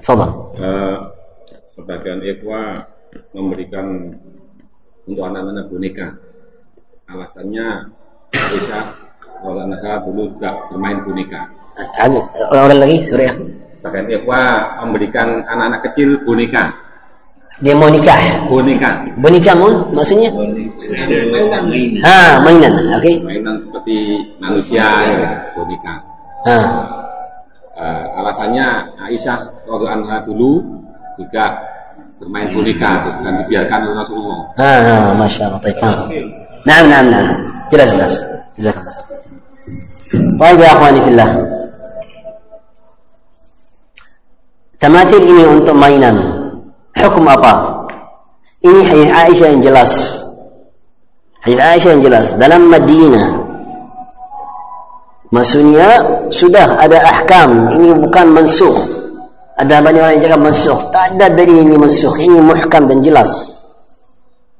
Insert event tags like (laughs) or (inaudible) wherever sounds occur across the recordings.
Tafadhal. Uh, sebagian ikhwa memberikan untuk anak-anak boneka. Alasannya bisa kalau anak dulu juga bermain boneka. Ada orang lagi sore ya. Sebagian ikhwa memberikan anak-anak kecil boneka. Dia mau nikah. Boneka. Boneka mau maksudnya? Ha, mainan. Okey. Mainan seperti manusia, ya, boneka. Ha. Uh, alasannya Aisyah waktu anak dulu juga bermain boneka dan dibiarkan oleh Rasulullah. Ha, ha, masya-Allah. Baik. Ha. Naam, naam, naam. Jelas, jelas. Jazakallah. Baik ya akhwani fillah. Tamathil ini untuk mainan. Hukum apa? Ini hadis Aisyah yang jelas. Hadis Aisyah yang jelas dalam Madinah. Maksudnya sudah ada ahkam. Ini bukan mansukh. Ada banyak orang yang cakap mansukh. Tak ada dari ini mansukh. Ini muhkam dan jelas.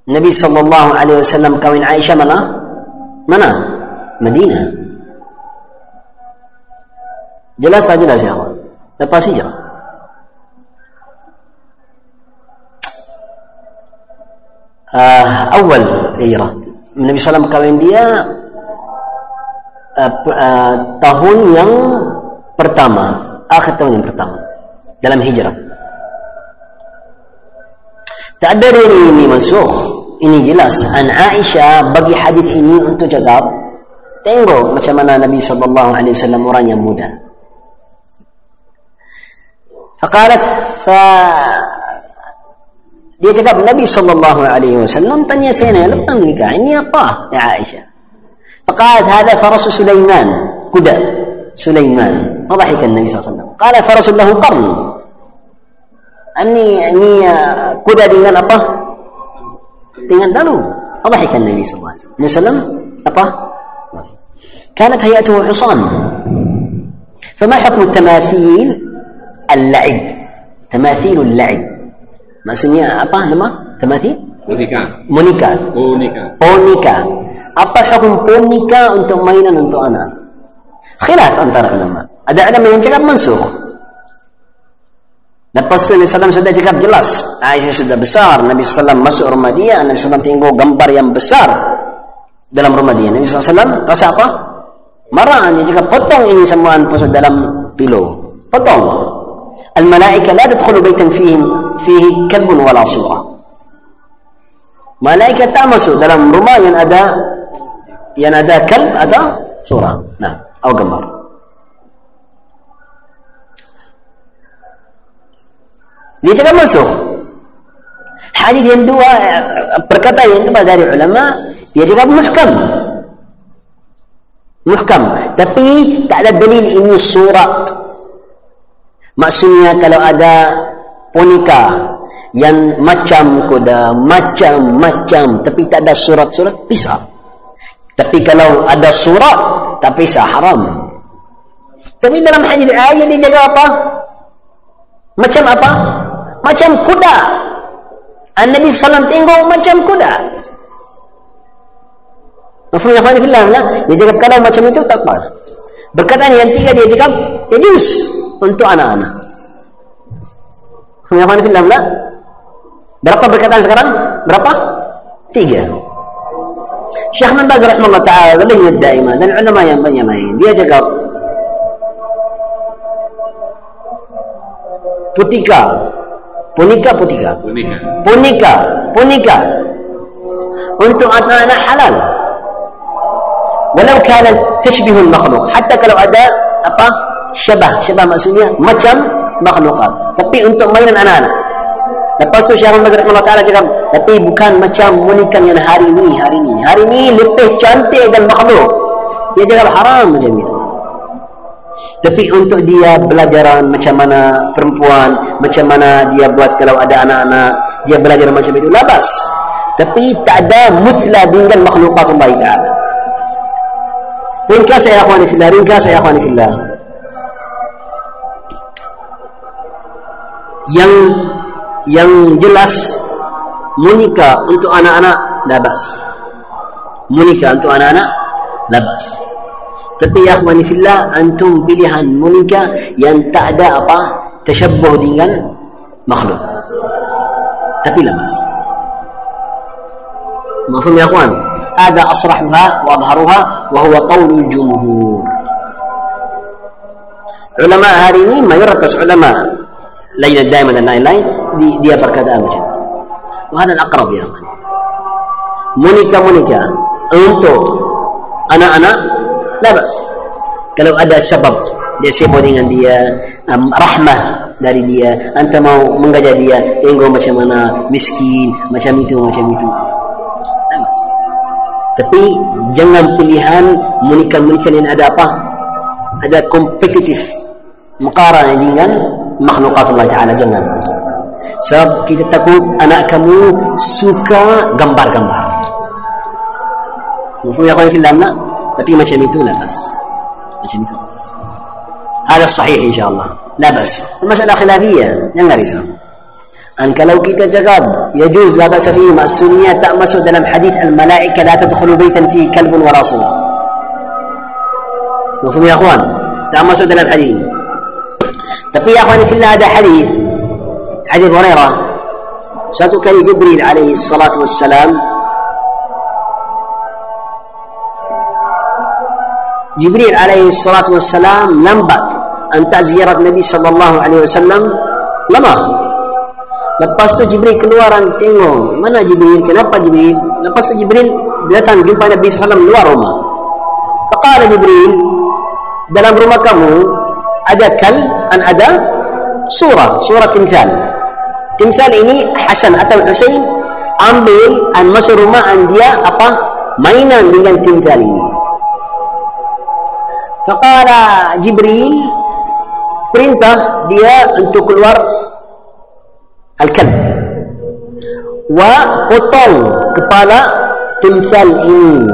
Nabi sallallahu alaihi wasallam kawin Aisyah mana? Mana? Madinah. Jelas tak jelas ya? Lepas hijrah. uh, awal hijrah Nabi SAW kahwin dia uh, uh, tahun yang pertama akhir tahun yang pertama dalam hijrah. Tak ada diri ini masuk. Ini jelas. An Aisyah bagi hadis ini untuk jawab. Tengok macam mana Nabi Sallallahu Alaihi orang yang muda. faqalat Fa... Dia cakap Nabi Sallallahu Alaihi Wasallam tanya saya. Lepas nikah Ini apa? Ya Aisyah. faqalat Hada farasu Sulaiman. Kuda. سليمان. فضحك النبي صلى الله عليه وسلم. قال فرس له قرن. أني أني كدا دينان أبا؟ دينان دلو فضحك النبي صلى الله عليه وسلم. أبا؟ كانت هيئته حصان فما حكم التماثيل اللعب؟ تماثيل اللعب. ما سمي أبا لما؟ تماثيل؟ مونيكا. مونيكا. مونيكا. أبا حكم مونيكا أنت مينا أنت أنا. khilaf antara ulama. Ada ulama yang cakap mansuh. Lepas tu Nabi SAW sudah cakap jelas. Aisyah sudah besar Nabi SAW masuk rumah dia Nabi SAW tengok gambar yang besar Dalam rumah dia Nabi SAW rasa apa? Marah. Dia cakap potong ini semua dalam pilau Potong. Al-Malaika la tadkhulu baitan fihi fihi kalbun wala suha Malaikat tak masuk dalam rumah yang ada Yang ada kalb ada surah Nah atau gambar. Dia cakap masuk. Hadis yang dua perkataan yang kedua dari ulama dia cakap muhkam. Muhkam. Tapi tak ada dalil ini surat. Maksudnya kalau ada ponika yang macam kuda, macam-macam tapi tak ada surat-surat, bisa. Tapi kalau ada surat, tak bisa, haram. Tapi dalam hadis ayat dia jaga apa? Macam apa? Macam kuda. An-Nabi SAW tengok macam kuda. Mafum ya khawani fillah lah. Dia cakap kalau macam itu tak apa. Berkataan yang tiga dia ya jus untuk anak-anak. Ya khawani fillah lah. Berapa berkataan sekarang? Berapa? Tiga. شيخ من باز رحمه الله تعالى لين الدائمة لأن علماء ينبني ما يندي يتقر بوتيكا. بونيكا بوتيكا. بونيكا بونيكا أنتم أنا حلال. ولو كانت تشبه المخلوق. حتى لو أداء شبه شبه مسؤولية macam مخلوقات. tapi untuk mainan anak-anak lepas tu Syekh Muhammad Rahimahullah Ta'ala cakap tapi bukan macam monikan yang hari ni hari ni. Hari ni lebih cantik dan makhluk. Dia cakap haram macam itu. Tapi untuk dia belajaran macam mana perempuan macam mana dia buat kalau ada anak-anak dia belajar macam itu labas. Tapi tak ada mutla dengan makhlukat Allah Ta'ala ringkas ya akhwani fillah ringkas ya akhwani fillah. Yang yang jelas menikah untuk anak-anak labas menikah untuk anak-anak labas tapi ya akhwani fillah antum pilihan menikah yang tak ada apa tashabbuh dengan makhluk tapi lemas مفهوم يا اخوان هذا اصرحها واظهرها وهو قول الجمهور علماء hari ini mayoritas ulama لين دائما لاين لاين دي دي بركات امجا وهذا الاقرب يا اخوان مونيكا مونيكا انتو انا انا لا باس كلو ادى سبب dia sibuk dengan dia um, rahmah dari dia anta mau mengajar dia tengok macam mana miskin macam itu macam itu. Amas. tapi jangan pilihan menikah-menikah yang ada apa? Ada kompetitif. Mukara dengan makhlukat Allah Ta'ala jangan sebab kita takut anak kamu suka gambar-gambar mufhum ya kawan fillah tapi macam itu la bas macam itu bas هذا الصحيح إن شاء الله لا بأس المسألة خلافية jangan risau kalau kita cakap يجوز لا بأس فيه مع السنية masuk dalam hadis الملائكة لا تدخل بيتا فيه كلب ولا صور مفهوم يا أخوان dalam hadis ini tapi ya akhwani fillah ada hadis. Hadis Hurairah. Satu kali Jibril alaihi salatu wassalam. Jibril alaihi salatu wassalam lambat hantar ziarah Nabi sallallahu alaihi wasallam. Lama. Lepas tu Jibril keluar dan tengok mana Jibril? Kenapa lepas tu Jibril datang jumpa Nabi sallallahu luar rumah. Faqala Jibril dalam rumah kamu ada kal dan ada surah. Surah timthal. Timthal ini Hasan atau Husain ambil dan masuk rumah dan dia apa? Mainan dengan timthal ini. Faqala Jibril perintah dia untuk keluar al-kalb wa potong kepala timthal ini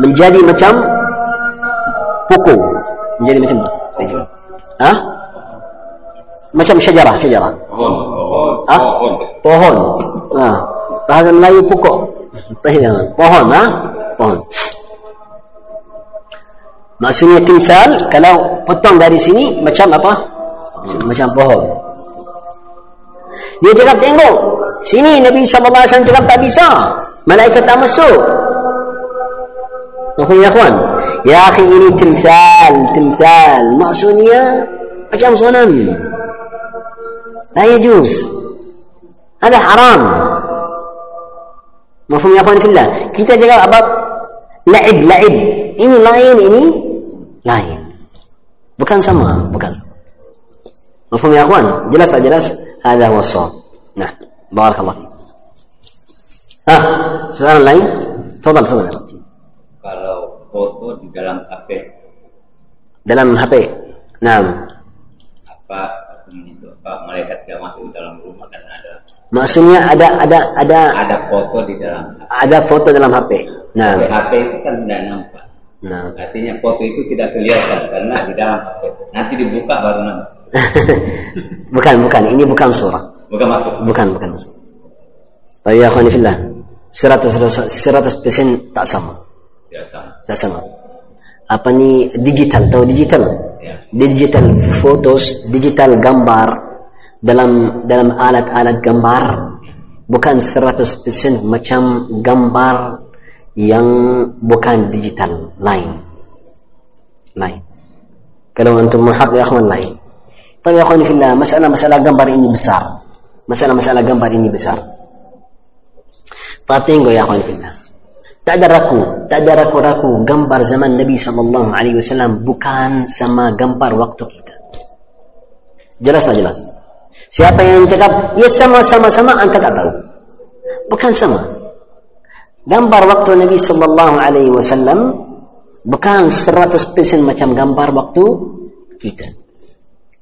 menjadi macam pokok menjadi macam apa? Ha? Macam syajarah, syajarah. Pohon, pohon, Ha? pohon. Pohon. Ha. Bahasa Melayu pokok. Pohon, ha? Pohon. Maksudnya timsal kalau potong dari sini macam apa? Macam pohon. Dia cakap tengok. Sini Nabi sallallahu alaihi wasallam cakap tak bisa. Malaikat tak masuk. Ya akhwan? Ya akhi ini timsal, timsal. Maksudnya macam sanam. La yajuz. Ada haram. Mafhum ya akhwan fillah? Kita jaga apa? Laib, laib. Ini lain, ini lain. Bukan sama, bukan sama. Mafhum ya akhwan? Jelas tak jelas? Hada huwa shawab. Nah, barakallah. Ah, soalan lain? Tafadhal, tafadhal. Foto di dalam HP dalam HP. Nah, apa itu apa malaikat tidak masuk ke dalam rumah kan ada maksudnya ada ada ada ada foto di dalam HP. ada foto dalam HP. Nah, HP itu kan tidak nampak nah. artinya foto itu tidak kelihatan karena di dalam HP nanti dibuka baru nampak (laughs) bukan, bukan. Ini bukan surah. bukan masuk Bukan, bukan surah. Tapi ya akhwani fillah, 100 100% tak sama. Tidak sama sama. Apa ni digital? Tahu digital? ya Digital fotos, digital gambar dalam dalam alat-alat gambar bukan 100% macam gambar yang bukan digital lain. Lain. Kalau antum muhaq ya akhwan lain. Tapi ya akhwan fillah, masalah-masalah gambar ini besar. Masalah-masalah gambar ini besar. Tapi tengok ya akhwan fillah. Tak ada ragu, tak ada ragu-ragu gambar zaman Nabi sallallahu alaihi wasallam bukan sama gambar waktu kita. Jelas tak jelas? Siapa yang cakap ya sama-sama sama anta tak tahu. Bukan sama. Gambar waktu Nabi sallallahu alaihi wasallam bukan 100% macam gambar waktu kita.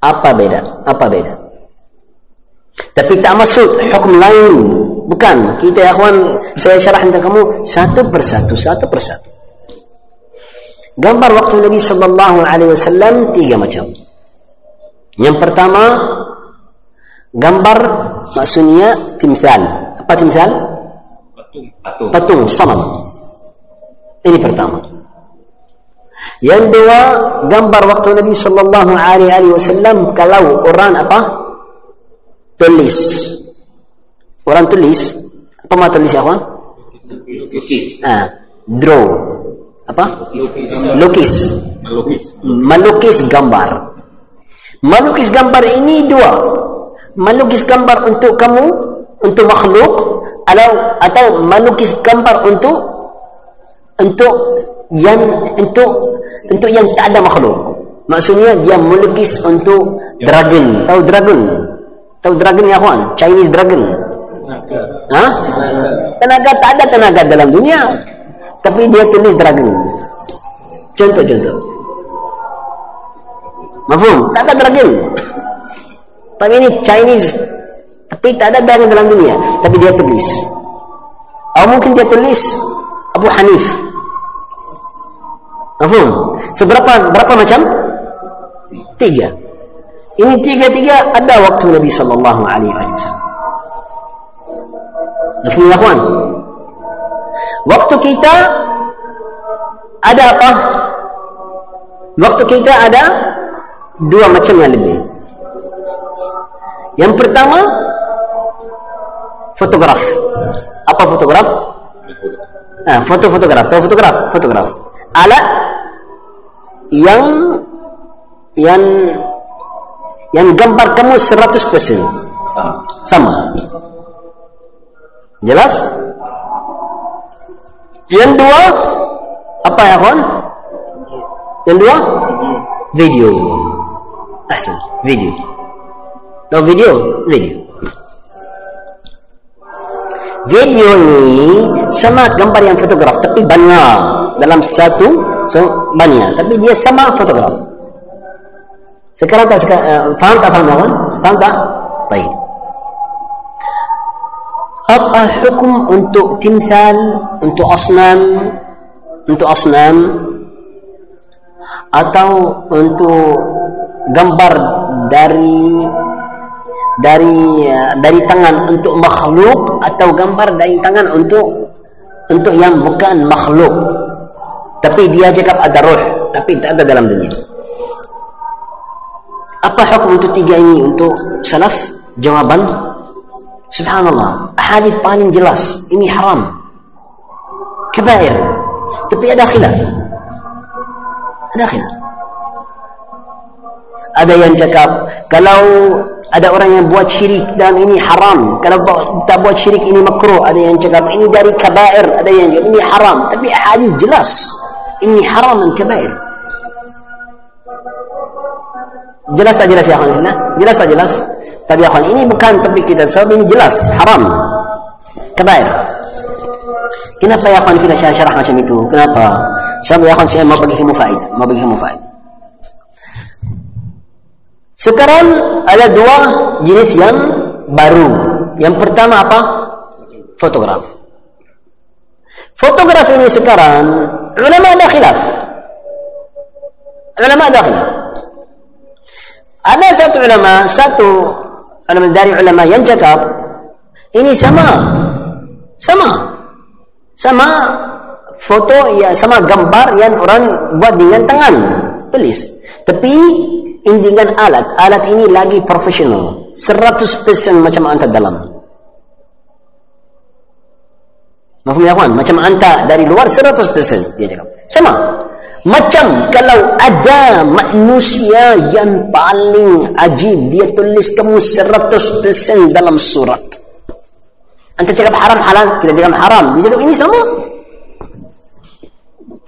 Apa beda? Apa beda? Tapi tak masuk hukum lain. Bukan. Kita ya kawan, saya syarah untuk kamu satu persatu, satu persatu. Gambar waktu Nabi sallallahu alaihi wasallam tiga macam. Yang pertama gambar maksudnya timsal. Apa timsal? patung patung Patung sanam. Ini pertama. Yang dua, gambar waktu Nabi sallallahu alaihi wasallam kalau orang apa? Tulis. Orang tulis. Apa maksud tulis ya, kawan? Lukis. Ah, draw. Apa? Lukis. melukis Melukis gambar. Melukis gambar ini dua. Melukis gambar untuk kamu, untuk makhluk, atau atau melukis gambar untuk untuk yang untuk untuk yang tak ada makhluk. Maksudnya dia melukis untuk dragon. Tahu dragon? Tahu dragon ya kawan? Chinese dragon. Ha? Tenaga tak ada tenaga dalam dunia. Tapi dia tulis dragon. Contoh-contoh. Mafhum? Tak ada dragon. Tapi ini Chinese. Tapi tak ada dragon dalam dunia. Tapi dia tulis. Atau mungkin dia tulis Abu Hanif. Mafhum? Seberapa berapa macam? Tiga. Ini tiga-tiga ada waktu Nabi sallallahu alaihi wasallam. Mafhum ya kawan? Waktu kita ada apa? Waktu kita ada dua macam yang lebih. Yang pertama fotograf. Apa fotograf? Ah, foto fotograf. Tahu fotograf? Fotograf. Alat yang yang yang gambar kamu 100% Sama. sama. Jelas? Yang dua apa ya kawan? Yang dua video. Asal video. Tahu video? Video. Video ni sama gambar yang fotograf tapi banyak dalam satu so banyak tapi dia sama fotograf. Sekarang tak sekarang, uh, faham tak faham kawan? Faham tak? Baik. Apa hukum untuk timsal, untuk asnam, untuk asnam? Atau untuk gambar dari dari uh, dari tangan untuk makhluk atau gambar dari tangan untuk untuk yang bukan makhluk? Tapi dia cakap ada roh tapi tak ada dalam dunia. Apa hukum untuk tiga ini untuk salaf? Jawaban subhanallah. Hadis paling jelas. Ini haram. Kabair tapi ada khilaf. Ada khilaf. Ada yang cakap kalau ada orang yang buat syirik dan ini haram kalau tak buat syirik ini makruh. Ada yang cakap ini dari kabair. Ada yang cakap ini haram. Tapi hadis jelas. Ini haram dan kabair. Jelas tak jelas ya akhwan? Jelas tak jelas tapi akhwan ini bukan topik kita sebab ini jelas haram kabair kenapa ya akhwan kita syarah macam itu kenapa sebab ya akhwan saya mau bagi kamu faedah mau bagi kamu faedah sekarang ada dua jenis yang baru. Yang pertama apa? Fotograf. Fotograf ini sekarang ulama ada khilaf. Ulama ada khilaf. Ada satu ulama, satu ulama dari ulama yang cakap ini sama. Sama. Sama foto ya sama gambar yang orang buat dengan tangan tulis. Tapi ini dengan alat. Alat ini lagi profesional. 100% macam anta dalam. Maafum ya kawan? Macam anta dari luar 100% dia cakap. Sama. Macam kalau ada manusia yang paling ajib dia tulis kamu 100% dalam surat. Anta cakap haram halal, kita cakap haram. Dia cakap ini sama.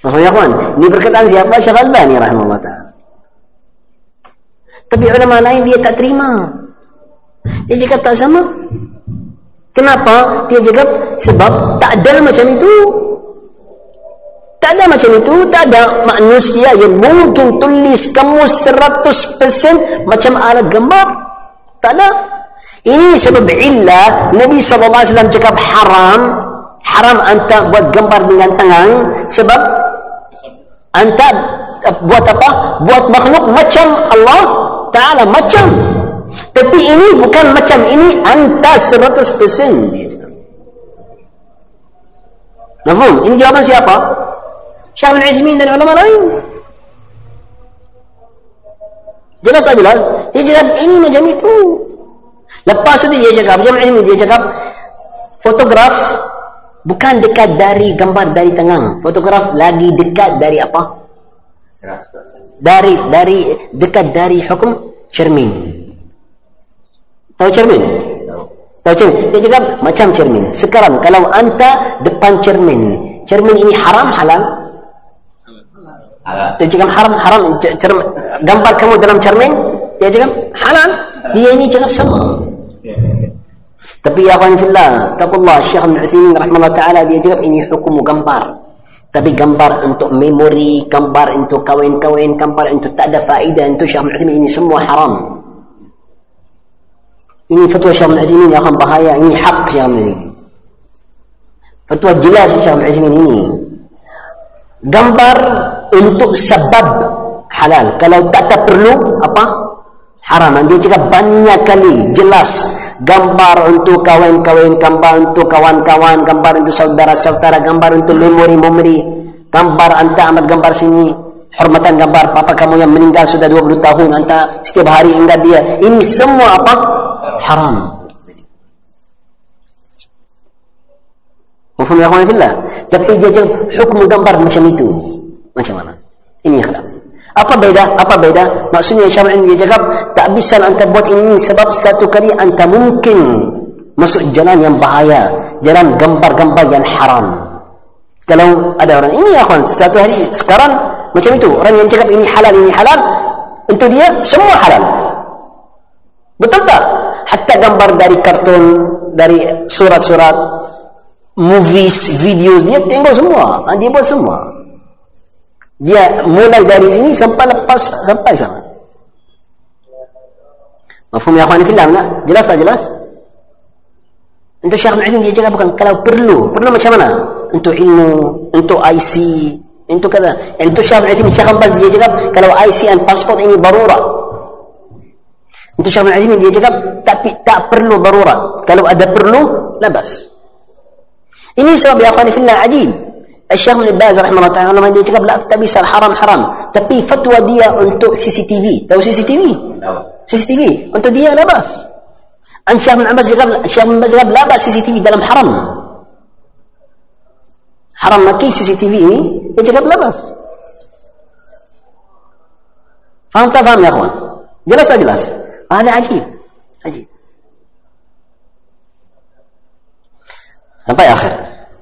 Maafum ya kawan? Ini perkataan siapa? Syekh Al-Bani rahimahullah ta'ala. Tapi ulama lain dia tak terima. Dia cakap tak sama. Kenapa? Dia cakap sebab tak ada macam itu. Tak ada macam itu. Tak ada manusia yang mungkin tulis kamu 100% macam alat gambar. Tak ada. Ini sebab illah Nabi SAW cakap haram. Haram anta buat gambar dengan tangan. Sebab anta buat apa? Buat makhluk macam Allah Ta'ala macam tapi ini bukan macam ini anta 100% dia Nafum? Ini jawaban siapa? Bin Izmin dan ulama lain jelas tak jelas dia cakap ini macam itu. Lepas tu dia cakap macam ini dia cakap fotograf bukan dekat dari gambar dari tengang fotograf lagi dekat dari apa? 100%. dari dari dekat dari hukum cermin. Tahu cermin? Tahu cermin. Dia cakap macam cermin. Sekarang kalau anta depan cermin cermin ini haram Halal. C- cermin, gambar kamu dalam cermin dia cakap halal dia ini cakap sama tapi ya akhwan fillah taqullah Syekh Ibn Uthaymin rahimahullah taala dia cakap ini hukum gambar tapi gambar untuk memori gambar untuk kawin-kawin gambar untuk tak ada faedah untuk Syekh Ibn Uthaymin ini semua haram ini fatwa Syekh Ibn Uthaymin ya akhwan bahaya ini hak Syekh Ibn Uthaymin fatwa jelas Syekh Ibn Uthaymin ini gambar untuk sebab halal. Kalau tak tak perlu apa? Haram. Dia cakap banyak kali jelas. Gambar untuk kawan-kawan gambar untuk kawan-kawan gambar untuk saudara-saudara gambar untuk memori-memori. Gambar anda ambil gambar sini. Hormatan gambar papa kamu yang meninggal sudah 20 tahun anda setiap hari ingat dia. Ini semua apa? Haram. Mufhum ya akhwan fillah. Tapi dia jangan hukum gambar macam itu. Macam mana? Ini khilaf. Apa beda? Apa beda? Maksudnya Syar'i dia cakap tak bisa anda buat ini sebab satu kali anda mungkin masuk jalan yang bahaya, jalan gambar-gambar yang haram. Kalau ada orang ini ya akhwan, satu hari sekarang macam itu, orang yang cakap ini halal, ini halal, untuk dia semua halal. Betul tak? Hatta gambar dari kartun, dari surat-surat, movies, videos dia tengok semua. Dia buat semua. Dia mulai dari sini sampai lepas sampai sana. Mafhum ya akhwan fillah tak? Jelas tak jelas? Untuk Syekh Mu'in dia cakap bukan kalau perlu. Perlu macam mana? Untuk ilmu, untuk IC, untuk kata. Untuk Syekh Mu'in Syekh Mu'in dia cakap kalau IC dan pasport ini darurat. Untuk Syekh Mu'in dia cakap tapi tak perlu darurat. Kalau ada perlu, labas. Ini sebab ya akhwani fillah ajib. الشيخ من باز رحمه الله تعالى من يجيك لا تبيس الحرام حرام تبي فتوى دي انت سي سي تي في تو سي سي تي في سي سي تي في انت دي لا باس ان شيخ من عباس قبل الشيخ ابن باز لا باس سي سي تي في دلم حرام حرام ما كي سي سي تي في ني يجيك لا باس فهمت فهم يا اخوان جلس اجلس هذا عجيب عجيب apa ya akhir?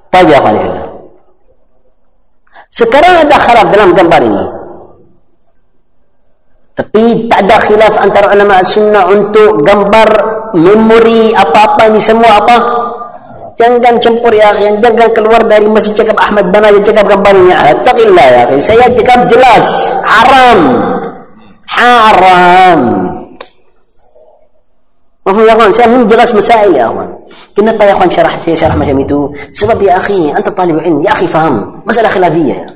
Pagi apa nih? Sekarang ada khilaf dalam gambar ini. Tapi tak ada khilaf antara ulama sunnah untuk gambar memori apa-apa ni semua apa. Jangan campur ya yang jangan keluar dari masjid cakap Ahmad Bana yang cakap gambar ini. Taqillah ya. Saya cakap jelas haram. Haram. Mafhum ya? Saya menjelas masail ya kawan. Kenapa ya kawan syarah saya syarah macam itu? Sebab ya akhi, anta talib ilm, ya akhi faham. Masalah khilafiyah ya.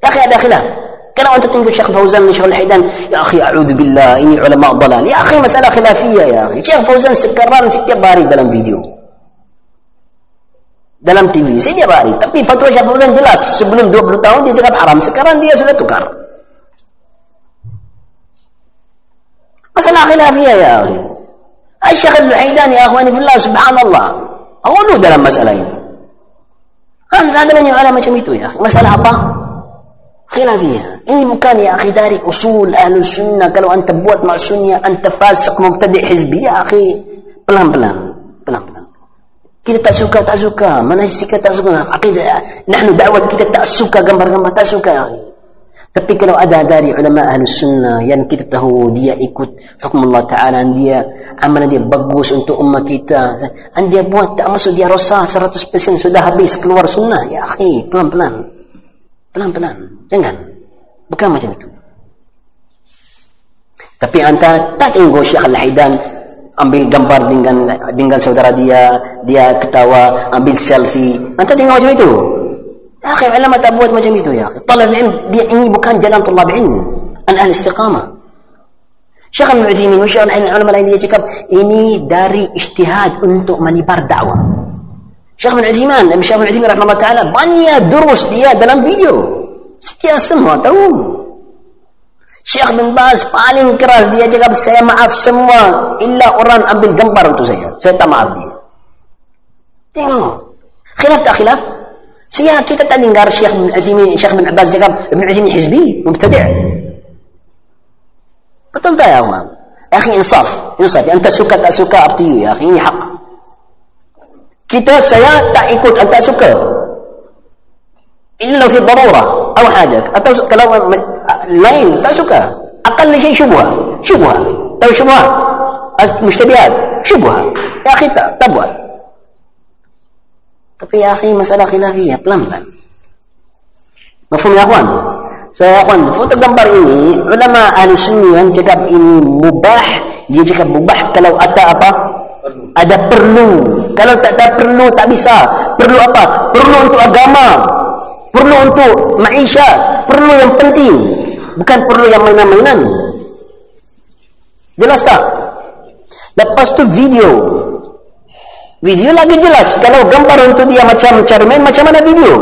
Ya akhi ada khilaf. Kalau anta tengok Syekh Fauzan min Syekh Al-Hidan, ya akhi a'udzu billah, ini ulama dalal. Ya akhi masalah khilafiyah ya akhi. Syekh Fauzan sekarang setiap hari dalam video. Dalam TV, setiap hari. Tapi fatwa Syekh Fauzan jelas. Sebelum 20 tahun dia cakap haram. Sekarang dia sudah tukar. Masalah khilafiyah ya akhi. الشيخ اللحيداني يعني يا أخواني في الله سبحان الله. اقولوا ده المساله سالين كان هذا من علماء جميتو يا أخي. مسألة ابا خلافية. إني مكان يا أخي داري أصول أهل السنة. قالوا أنت بوت مع السنة أنت فاسق مبتدع حزبي يا أخي. بلان بلان بلان بلان. كده تأسوكا تأسوكا. مناسك تأسوكا. عقيدة. نحن دعوة كده تأسوكا جنب جنب تأسوكا يا أخي. Tapi kalau ada dari ulama ahli sunnah yang kita tahu dia ikut hukum Allah Ta'ala dia amalan dia bagus untuk umat kita dan dia buat tak masuk dia rosak 100% sudah habis keluar sunnah. Ya akhi pelan-pelan. Pelan-pelan. Jangan. Bukan macam itu. Tapi anda tak tengok Syekh Al-Haidan ambil gambar dengan dengan saudara dia dia ketawa ambil selfie. Anda tengok macam itu يا أخي علامة ما مجميده يا أخي. طلب العلم بيعني بكان جلال طلاب علم. أن أهل استقامة. شيخ المعزيمين وشيخ العلماء الهندية جكب إني داري اجتهاد أنتو ماني بار دعوة. شيخ من عزيمان شيخ من عثيمين رحمه الله تعالى بني دروس ليا دلان فيديو. ستيا سمو تروم شيخ بن باز بالين كراس ديا جكب سيا معاف سمو إلا أوران عبد القنبر أنتو سيا سيا تمعاف ديا تنو خلاف تا خلاف. Siya kita tak dengar Syekh bin Uthaymin, Syekh bin Abbas cakap Ibn Uthaymin hizbi, mubtadi'. Betul tak ya, Allah? Ya akhi insaf, insaf. Yang anda suka tak suka up to you ya akhi, ini hak. Kita saya tak ikut anda suka. Illa fi darurah atau hajat atau kalau lain tak suka. Akal ni syubha, syubha. Tahu syubha? Mustabihat, syubha. Ya akhi tak, tak buat. Tapi ya akhi masalah khilafiyah pelan-pelan. Mafhum ya akhwan? So ya akhwan, foto gambar ini ulama ahli sunni yang cakap ini mubah, dia cakap mubah kalau ada apa? Ada perlu. Kalau tak ada perlu tak bisa. Perlu apa? Perlu untuk agama. Perlu untuk maisha. Perlu yang penting. Bukan perlu yang mainan-mainan. Jelas tak? Lepas tu video. Video lagi jelas. Kalau gambar untuk dia macam cermin, macam mana video?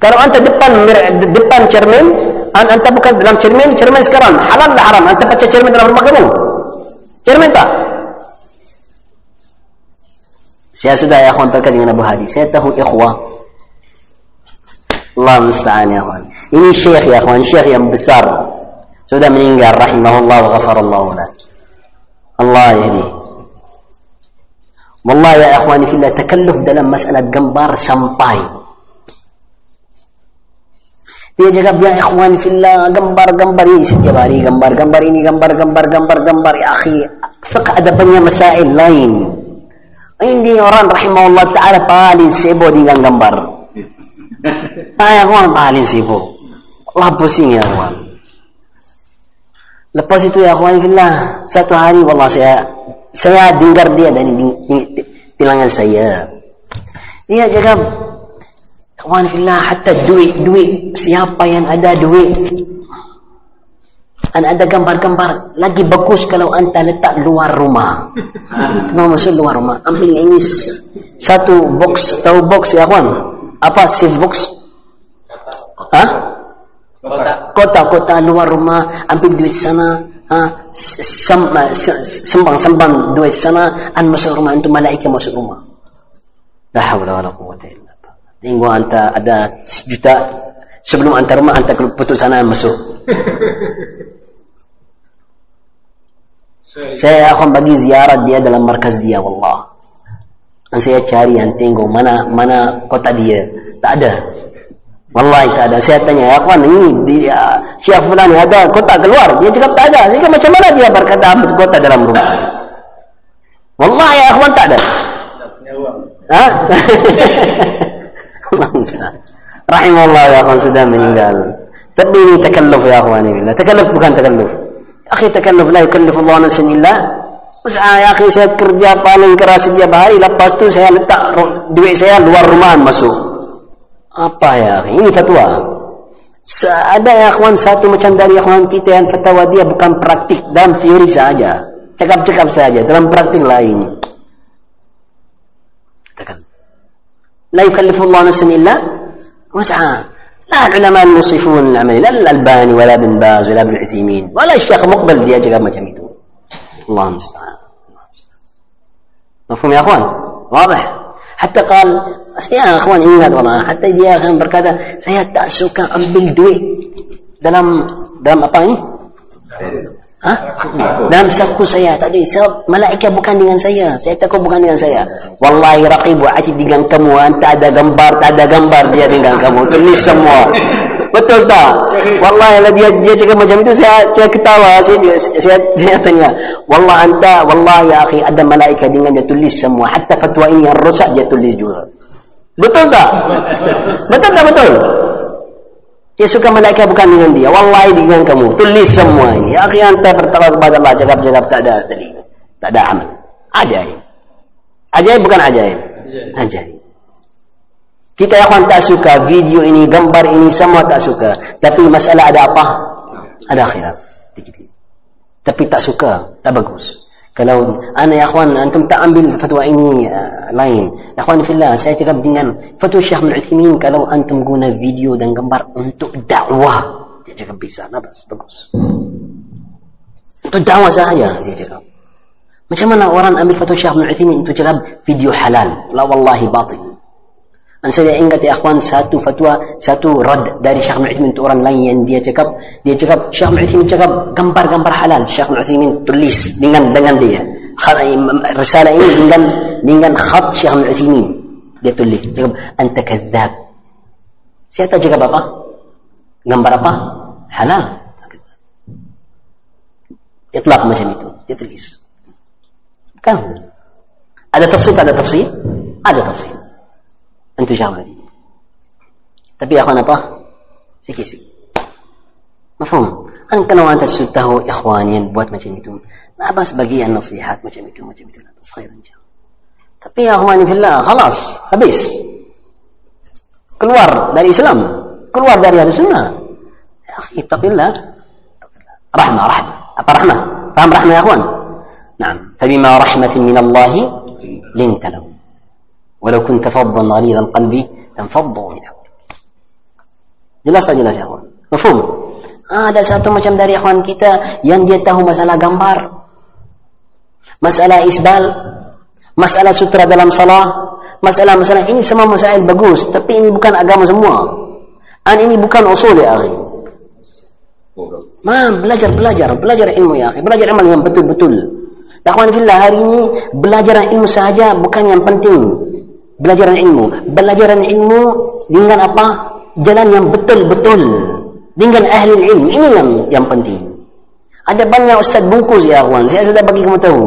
Kalau anda depan depan cermin, anda bukan dalam cermin, cermin sekarang. Halal lah haram. Anda baca cermin dalam rumah kamu. Cermin tak? Saya sudah ya akhwan terkait dengan Abu Hadi. Saya tahu ikhwah. Allah musta'an ya akhwan. Ini syekh ya akhwan. Syekh yang besar. Sudah meninggal. Rahimahullah wa ghafarallahu lah. Allah yahdi. Wallah ya akhwani fillah takalluf dalam masalah gambar sampai. Dia jaga ya ikhwan fillah gambar-gambar ini setiap hari gambar-gambar ini gambar-gambar gambar-gambar ya akhi. Fiqh ada banyak masail lain. Ini orang rahimahullah taala paling sibuk dengan gambar. (laughs) Ah ya kawan paling sibuk. Allah pusing ya kawan. Lepas itu ya kawan fillah satu hari wallah saya saya dengar dia dari bilangan saya. Dia cakap, kawan fillah, hatta duit, duit, siapa yang ada duit, dan ada gambar-gambar lagi bagus kalau anda letak luar rumah. (laughs) Tengah masuk luar rumah, ambil ini satu box, tahu box ya kawan? Apa safe box? Hah? Kota. Kota, luar rumah, ambil duit sana, ha, sembang-sembang duit sana an masuk rumah itu malaikat masuk rumah. La hawla wala quwwata illa billah. Tengok anta ada sejuta sebelum anta rumah anta putus sana masuk. Saya akan bagi ziarah dia dalam markas dia wallah. Dan saya cari yang tengok mana mana kota dia. Tak ada Wallahi tak ada. Saya tanya, ya kawan, ini dia, Syekh Fulan ada kota keluar. Dia cakap tak ada. Jadi macam mana dia berkata kota dalam rumah? Wallahi ya kawan tak ada. Ha? (laughs) Allah Ustaz. Rahimahullah ya kawan sudah meninggal. Tapi ini takalluf ya kawan ini. Takalluf bukan takalluf. Akhi takalluf la yukallif Allah nafsan illa Usaha ya akhi saya kerja paling keras setiap hari lepas tu saya letak duit saya luar rumah masuk apa ya ini fatwa ada ya kawan satu macam dari kawan kita yang fatwa dia bukan praktik dalam teori saja cakap-cakap saja dalam praktik lain katakan la yukallifu Allah nafsan illa wus'aha لا العلماء الموصفون العمل لا الألباني ولا ابن باز ولا ابن عثيمين ولا الشيخ مقبل dia jaga macam itu الله المستعان مفهوم يا اخوان واضح حتى قال Ya kawan ingat wallah Hatta dia akan berkata Saya tak suka ambil duit Dalam Dalam apa ini? Ha? Dalam saku saya Tak ada Sebab malaikat bukan dengan saya Saya takut bukan dengan saya Wallahi raqibu hati dengan kamu Tak ada gambar Tak ada gambar dia dengan kamu Tulis semua Betul tak? Wallahi dia dia cakap macam itu saya saya ketawa saya saya, saya, tanya. Wallah anta wallahi ya akhi ada malaikat dengan dia tulis semua hatta fatwa ini yang rosak dia tulis juga. Betul tak? Betul tak betul? Dia suka malaikat bukan dengan dia. Wallahi dengan kamu. Tulis semua ini. Ya akhi anta bertakwa kepada Allah. Cakap-cakap tak ada tadi. Tak ada amal. Ajaib. Ajaib bukan ajaib. Ajaib. Kita yang tak suka video ini, gambar ini, semua tak suka. Tapi masalah ada apa? Ada khilaf. Tapi tak suka. Tak bagus. Kalau ana ya akhwan antum tak ambil fatwa ini uh, lain. Ya akhwan fillah, saya cakap dengan fatwa Syekh Ibn Uthaymin kalau antum guna video dan gambar untuk dakwah. Dia cakap bisa, nabas, bagus. Itu dakwah sahaja, dia cakap. Macam mana orang ambil fatwa Syekh Ibn Uthaymin itu cakap video halal. La wallahi batil. Dan saya ingat ya akhwan satu fatwa, satu rad dari Syekh Ibn Uthaymin untuk orang lain yang dia cakap, dia cakap Syekh Ibn Uthaymin cakap gambar-gambar halal. Syekh Ibn Uthaymin tulis dengan dengan dia. Risalah ini dengan dengan khat Syekh Ibn Uthaymin. Dia tulis, dia cakap anta kadzab. Saya tak cakap apa? Gambar apa? Halal. Itlaq macam itu. Dia tulis. Kan? Ada tafsir tak ada tafsir? انتشار الدين تبي يا أخوان طه سكيسي مفهوم. أن كان وأنت سته إخوانيا بوات ما جميتون لا بس بقي النصيحات ما جميتون ما جميتون بس خير إن شاء الله. تبي يا أخواني في الله؟ خلاص habis keluar dari Islam keluar dari السنة. يا أخي akhi الله. رحمة رحمة. أبا رحمة. فهم رحمة يا إخوان؟ نعم. فبما رحمة من الله لنت لهم. ولو كنت فظا غليظ القلب min من حولك جلاس جلاس يا اخوان مفهوم ada satu macam dari kawan kita yang dia tahu masalah gambar masalah isbal masalah sutra dalam salah masalah-masalah ini semua masalah bagus tapi ini bukan agama semua dan ini bukan usul ya akhi Mam, belajar, belajar, belajar ilmu ya akhi, belajar ilmu yang betul-betul. Lakukan -betul. fillah hari ini belajar ilmu sahaja bukan yang penting. Belajaran ilmu, belajaran ilmu dengan apa? Jalan yang betul-betul dengan ahli ilmu. Ini yang yang penting. Ada banyak ustaz bungkus ya akhwan. Saya sudah bagi kamu tahu.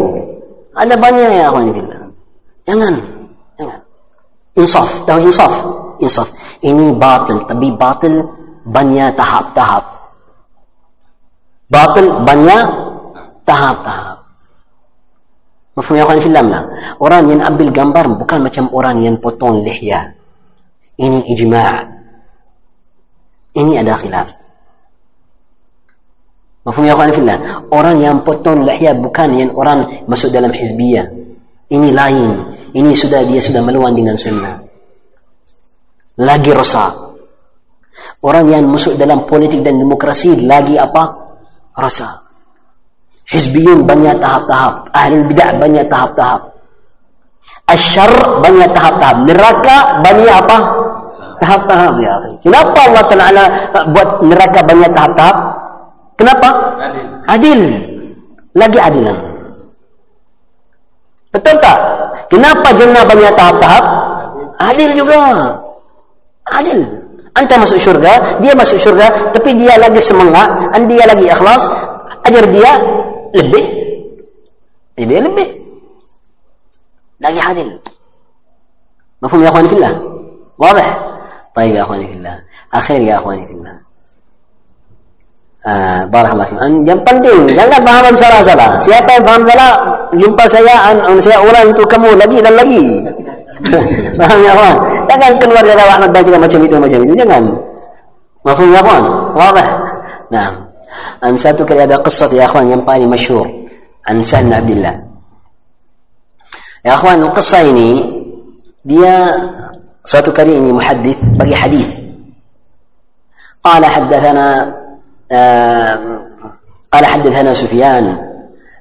Ada banyak ya akhwan fillah. Jangan, jangan. Insaf, tahu insaf? Insaf. Ini batil, tapi batil banyak tahap-tahap. Batil banyak tahap-tahap. Mafhum ya akhwan fillah lah. Orang yang ambil gambar bukan macam orang yang potong lihya. Ini ijma'. Ini ada khilaf. Mafhum ya akhwan fillah. Orang yang potong lihya bukan yang orang masuk dalam hizbiyah. Ini lain. Ini sudah dia sudah melawan dengan sunnah. Lagi rosak. Orang yang masuk dalam politik dan demokrasi lagi apa? Rosak. Hizbiyun banyak tahap-tahap. Ahlul bid'ah banyak tahap-tahap. Asyar banyak tahap-tahap. Neraka banyak apa? Tahap-tahap ya. Kenapa Allah Ta'ala buat neraka banyak tahap-tahap? Kenapa? Adil. Adil. Lagi adilan. Betul tak? Kenapa jannah banyak tahap-tahap? Adil juga. Adil. Anda masuk syurga, dia masuk syurga, tapi dia lagi semangat, dia lagi ikhlas, ajar dia lebih dia lebih lagi adil مفهوم يا اخواني في الله واضح طيب يا اخواني في الله اخير يا اخواني في الله آه بارك الله فيكم yang penting jangan paham salah-salah siapa yang paham salah jumpa saya an, saya ulang untuk kamu lagi dan lagi (laughs) paham ya kawan jangan keluar dari rahmat baca macam itu macam itu jangan mafhum ya kawan واضح nah أنسأتك هذا قصة يا أخوان ينقالي مشهور. عن سهل بن عبد الله. يا أخوان القصة إني دي سأتكريني محدث بقي حديث. قال حدثنا آه، قال حدثنا سفيان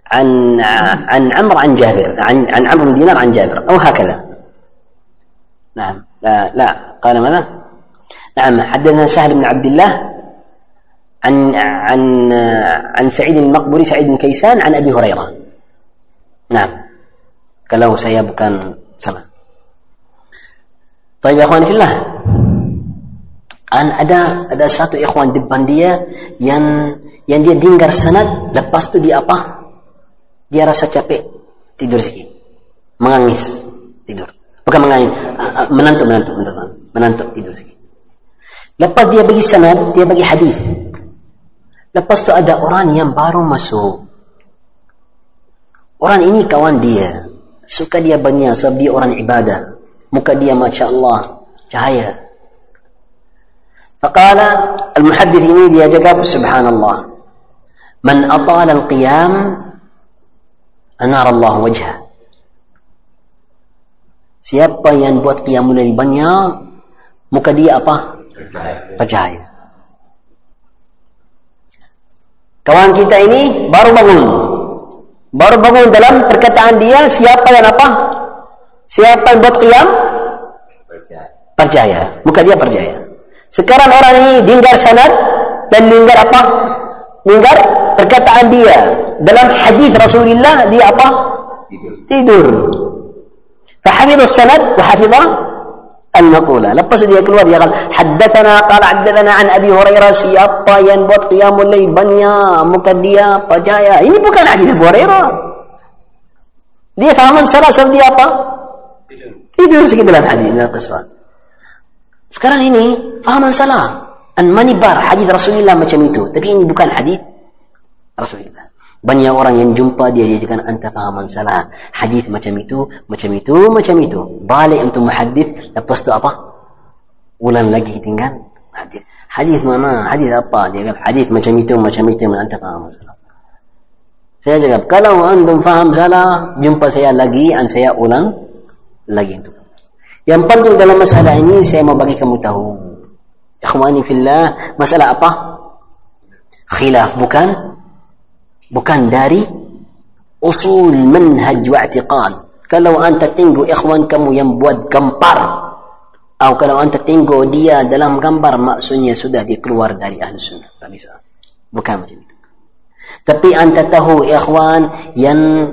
عن عن عمرو عن جابر عن عن عمرو بن دينار عن جابر أو هكذا. نعم. لا لا. قال ماذا؟ نعم. حدثنا سهل بن عبد الله عن عن عن سعيد المقبري سعيد بن كيسان عن ابي هريره نعم kalau saya bukan salah طيب يا اخواني في الله an ada ada satu ikhwan di depan dia yang yang dia dengar sanad lepas tu dia apa dia rasa capek tidur sikit mengangis tidur bukan mengangis menantuk menantuk menantuk menantuk tidur sikit lepas dia bagi sanad dia bagi hadis Lepas tu ada orang yang baru masuk. Orang ini kawan dia. Suka dia banyak sebab dia orang ibadah. Muka dia Masya Allah. Cahaya. Faqala al-Muhaddith ini dia jawab subhanallah. Man atala al-qiyam anar Allah wajha. Siapa yang buat qiyamul lail banyak muka dia apa? Cahaya. Kawan kita ini baru bangun. Baru bangun dalam perkataan dia siapa dan apa? Siapa yang buat qiyam? Percaya. Percaya. Bukan dia percaya. Sekarang orang ini dengar sanad dan dengar apa? Dengar perkataan dia dalam hadis Rasulullah dia apa? Tidur. Tidur. Fahfidz sanad wa hafidz المقولة لبس دي كلوار يغل حدثنا قال حدثنا عن أبي هريرة سيابا ينبط قيام الليل بنيا مكديا بجايا ini bukan hadis Abu Hurairah. Dia faham salah sebab dia apa? Itu sekitar dalam hadis dalam kisah sekarang ini faham salah. An manibar hadis Rasulullah macam itu. Tapi ini bukan hadis Rasulullah banyak orang yang jumpa dia dia cakap anta fahaman salah. Hadis macam itu macam itu macam itu. Balik untuk muhaddis lepas tu apa? Ulang lagi tinggal hadis. Hadis mana? Hadis apa? Dia kata hadis macam itu macam itu. Anta fahaman salah. Saya cakap kalau antum faham salah jumpa saya lagi dan saya ulang lagi. Itu yang penting dalam masalah ini saya mau bagi kamu tahu. Ikhwani fillah masalah apa? Khilaf bukan bukan dari usul manhaj wa i'tiqad. Kalau anda tengok ikhwan kamu yang buat gambar atau kalau anda tengok dia dalam gambar maksudnya sudah dia keluar dari ahli sunnah. Tak bisa. Bukan macam itu. Tapi anda tahu ikhwan yang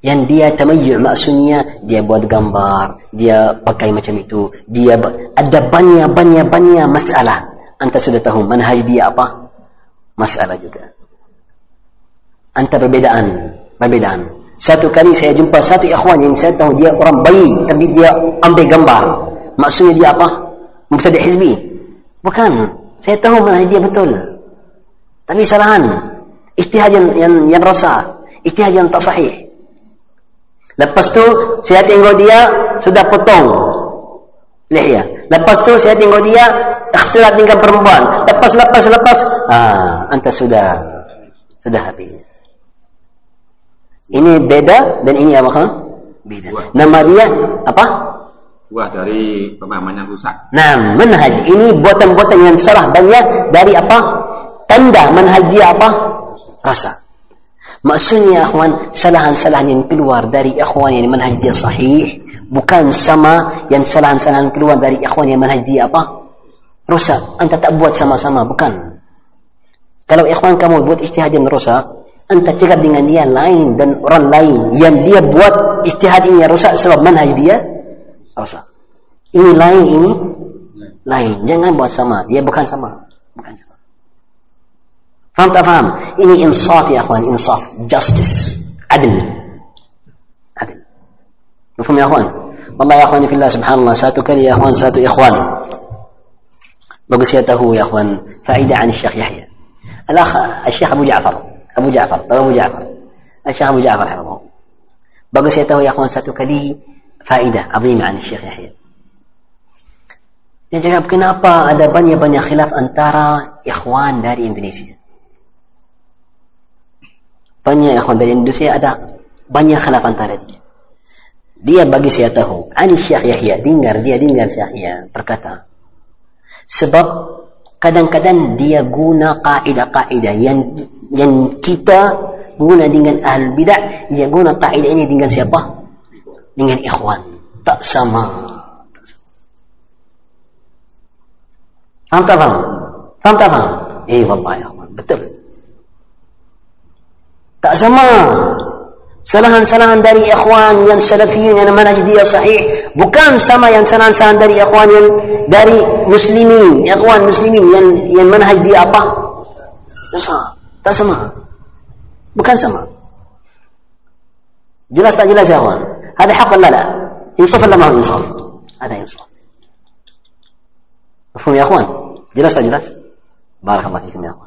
yang dia tamayyu maksudnya dia buat gambar dia pakai macam itu dia ada banyak banyak banyak masalah. Anda sudah tahu manhaj dia apa? Masalah juga antara perbedaan perbedaan. Satu kali saya jumpa satu ikhwan yang saya tahu dia orang baik tapi dia ambil gambar. Maksudnya dia apa? Mubtadi hizbi. Bukan. Saya tahu mana dia betul. Tapi salahan ijtihad yang yang, yang rosak. Ijtihad yang tak sahih. Lepas tu saya tengok dia sudah potong. Lihya lepas tu saya tengok dia ikhtilat dengan perempuan. Lepas lepas lepas. Ah anta sudah. Sudah habis ini beda dan ini apa kan? Beda. Buah. Nama dia apa? Buah dari pemahaman yang rusak. Nah, manhaj ini buatan-buatan yang salah banyak dari apa? Tanda manhaj dia apa? Rasa. Maksudnya akhwan, salahan-salahan yang keluar dari akhwan yang manhaj dia sahih bukan sama yang salahan-salahan keluar dari akhwan yang manhaj dia apa? Rusak. Anta tak buat sama-sama, bukan. Kalau ikhwan kamu buat ijtihad yang rusak, Anta cakap dengan dia lain dan orang lain yang dia buat istihad ini rosak sebab manhaj dia rosak. Ini lain ini lain. Jangan buat sama. Dia bukan sama. Bukan sama. Faham tak faham? Ini insaf ya akhwan. Insaf. Justice. Adil. Adil. Faham ya akhwan? Wallah ya akhwan. Fillah subhanallah. Satu kali ya akhwan. Satu ikhwan. Bagus ya tahu ya akhwan. Fa'idah an syekh Yahya. Al-akh, syekh Abu Ja'far. Abu Ja'far, tahu Abu Ja'far. Syekh Abu Ja'far. Bagus saya tahu ya kawan satu kali faedah azimah an Syekh Yahya. Dia cakap kenapa ada banyak-banyak khilaf antara ikhwan dari Indonesia. Banyak ikhwan dari Indonesia ada banyak khilaf antara dia. Dia bagi saya tahu, an Syekh Yahya, dengar dia dengar Syekh Yahya berkata, sebab kadang-kadang dia guna kaidah-kaidah yang yang kita guna dengan ahli bidah dia guna kaidah ini dengan siapa? Dengan ikhwan. Tak sama. Faham tak faham? Faham tak faham? Eh wallahi ikhwan betul. Tak sama. Salahan-salahan dari ikhwan yang salafiyun yang manhaj dia sahih bukan sama yang salahan-salahan dari ikhwan yang dari muslimin, ikhwan muslimin yang yang manhaj dia apa? Sama. Tak sama. Bukan sama. Jelas tak jelas ya ikhwan? Ada hak ولا لا؟ insaf ولا ما هو insaf؟ هذا insaf. مفهوم يا اخوان؟ jelas tak jelas؟ بارك الله فيكم يا اخوان